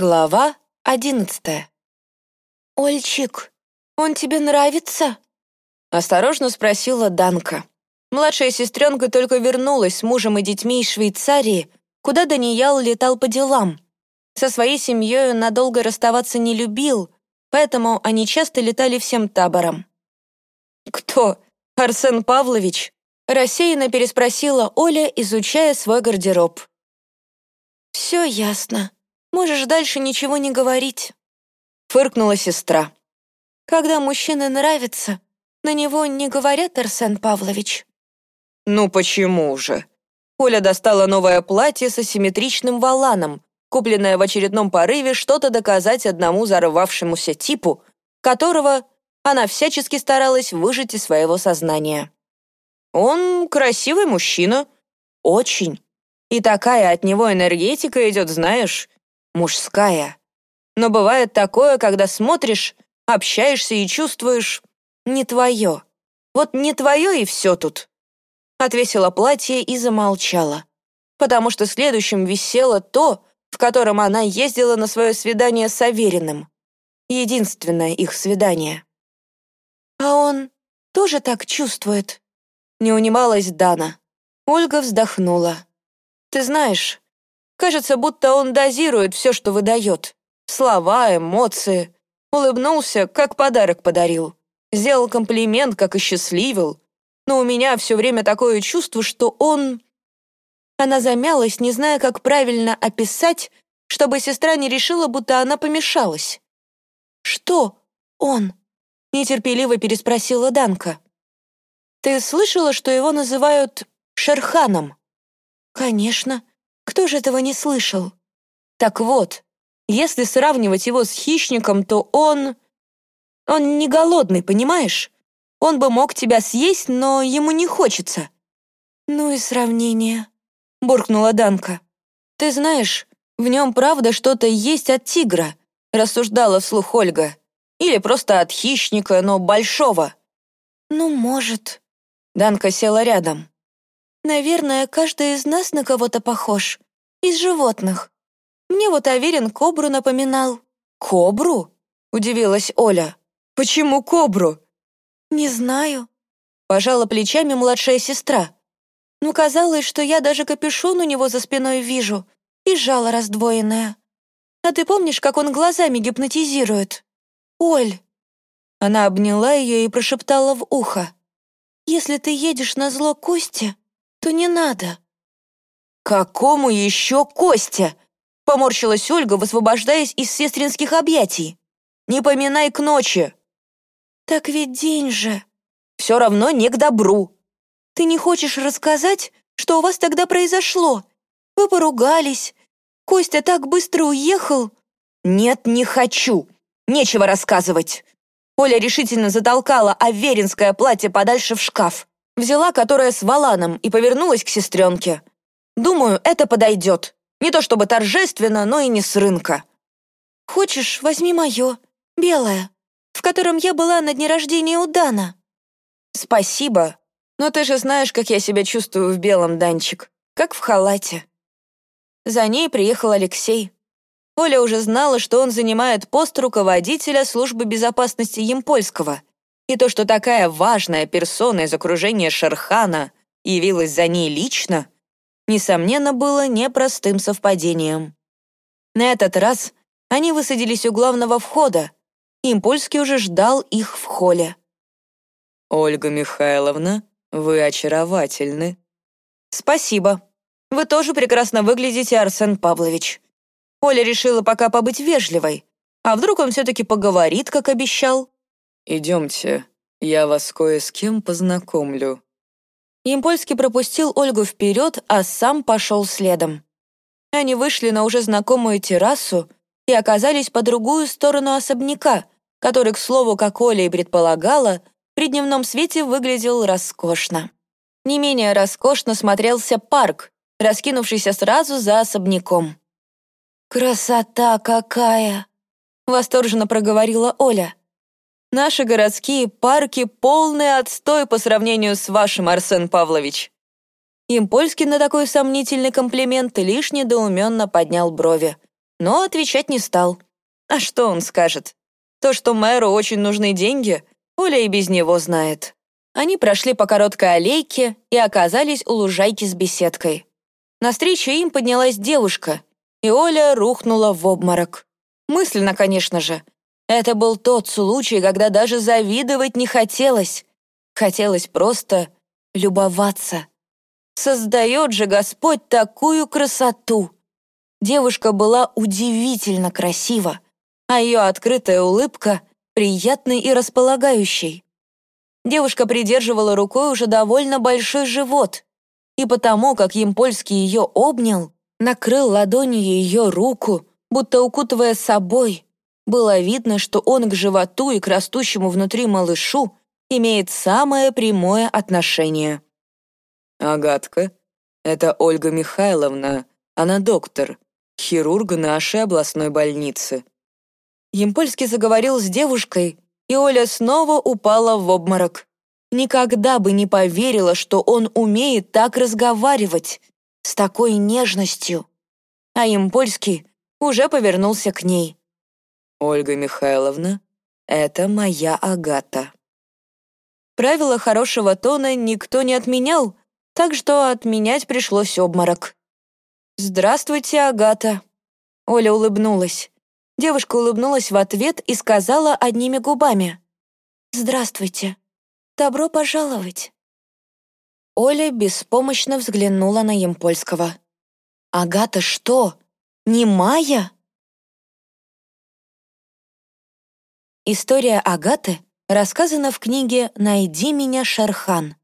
Глава одиннадцатая. «Ольчик, он тебе нравится?» Осторожно спросила Данка. Младшая сестренка только вернулась с мужем и детьми из Швейцарии, куда Даниял летал по делам. Со своей семьей он надолго расставаться не любил, поэтому они часто летали всем табором. «Кто? Арсен Павлович?» Рассеянно переспросила Оля, изучая свой гардероб. «Все ясно», Можешь дальше ничего не говорить», — фыркнула сестра. «Когда мужчина нравится, на него не говорят, Арсен Павлович». «Ну почему же?» Оля достала новое платье с асимметричным валаном, купленное в очередном порыве что-то доказать одному зарывавшемуся типу, которого она всячески старалась выжить из своего сознания. «Он красивый мужчина. Очень. И такая от него энергетика идет, знаешь, мужская. Но бывает такое, когда смотришь, общаешься и чувствуешь «не твое». Вот не твое и все тут. Отвесила платье и замолчала, потому что следующим висело то, в котором она ездила на свое свидание с Авериным. Единственное их свидание. «А он тоже так чувствует?» Не унималась Дана. Ольга вздохнула. «Ты знаешь, Кажется, будто он дозирует все, что выдает. Слова, эмоции. Улыбнулся, как подарок подарил. Сделал комплимент, как и счастливил. Но у меня все время такое чувство, что он... Она замялась, не зная, как правильно описать, чтобы сестра не решила, будто она помешалась. «Что он?» — нетерпеливо переспросила Данка. «Ты слышала, что его называют Шерханом?» «Конечно. Кто же этого не слышал? Так вот, если сравнивать его с хищником, то он... Он не голодный, понимаешь? Он бы мог тебя съесть, но ему не хочется. Ну и сравнение, буркнула Данка. Ты знаешь, в нем правда что-то есть от тигра, рассуждала вслух Ольга. Или просто от хищника, но большого. Ну, может. Данка села рядом. Наверное, каждый из нас на кого-то похож. Из животных. Мне вот Аверин кобру напоминал». «Кобру?» — удивилась Оля. «Почему кобру?» «Не знаю», — пожала плечами младшая сестра. «Ну, казалось, что я даже капюшон у него за спиной вижу и жало раздвоенное. А ты помнишь, как он глазами гипнотизирует? Оль!» Она обняла ее и прошептала в ухо. «Если ты едешь на зло Косте, то не надо». «Какому еще Костя?» — поморщилась Ольга, высвобождаясь из сестринских объятий. «Не поминай к ночи». «Так ведь день же». «Все равно не к добру». «Ты не хочешь рассказать, что у вас тогда произошло? Вы поругались. Костя так быстро уехал». «Нет, не хочу. Нечего рассказывать». Оля решительно затолкала аверинское платье подальше в шкаф. Взяла которое с валаном и повернулась к сестренке. «Думаю, это подойдет. Не то чтобы торжественно, но и не с рынка». «Хочешь, возьми мое, белое, в котором я была на дне рождения у Дана». «Спасибо, но ты же знаешь, как я себя чувствую в белом, Данчик, как в халате». За ней приехал Алексей. Оля уже знала, что он занимает пост руководителя службы безопасности Емпольского — и то, что такая важная персона из окружения Шерхана явилась за ней лично, несомненно, было непростым совпадением. На этот раз они высадились у главного входа, Импульский уже ждал их в холле. «Ольга Михайловна, вы очаровательны». «Спасибо. Вы тоже прекрасно выглядите, Арсен Павлович». Оля решила пока побыть вежливой. А вдруг он все-таки поговорит, как обещал? «Идемте, я вас кое с кем познакомлю». Импольский пропустил Ольгу вперед, а сам пошел следом. Они вышли на уже знакомую террасу и оказались по другую сторону особняка, который, к слову, как Оля и предполагала, при дневном свете выглядел роскошно. Не менее роскошно смотрелся парк, раскинувшийся сразу за особняком. «Красота какая!» — восторженно проговорила Оля. Наши городские парки — полный отстой по сравнению с вашим, Арсен Павлович». Импольский на такой сомнительный комплимент лишь недоуменно поднял брови. но отвечать не стал. А что он скажет? То, что мэру очень нужны деньги, Оля и без него знает. Они прошли по короткой аллейке и оказались у лужайки с беседкой. Навстречу им поднялась девушка, и Оля рухнула в обморок. Мысленно, конечно же. Это был тот случай, когда даже завидовать не хотелось. Хотелось просто любоваться. Создает же Господь такую красоту. Девушка была удивительно красива, а ее открытая улыбка приятной и располагающей. Девушка придерживала рукой уже довольно большой живот, и потому, как Емпольский ее обнял, накрыл ладонью ее руку, будто укутывая собой, было видно, что он к животу и к растущему внутри малышу имеет самое прямое отношение. «Агатка, это Ольга Михайловна, она доктор, хирург нашей областной больницы». Емпольский заговорил с девушкой, и Оля снова упала в обморок. Никогда бы не поверила, что он умеет так разговаривать, с такой нежностью. А Емпольский уже повернулся к ней. «Ольга Михайловна, это моя Агата». Правила хорошего тона никто не отменял, так что отменять пришлось обморок. «Здравствуйте, Агата». Оля улыбнулась. Девушка улыбнулась в ответ и сказала одними губами. «Здравствуйте. Добро пожаловать». Оля беспомощно взглянула на Емпольского. «Агата что, не История Агаты рассказана в книге «Найди меня, Шерхан».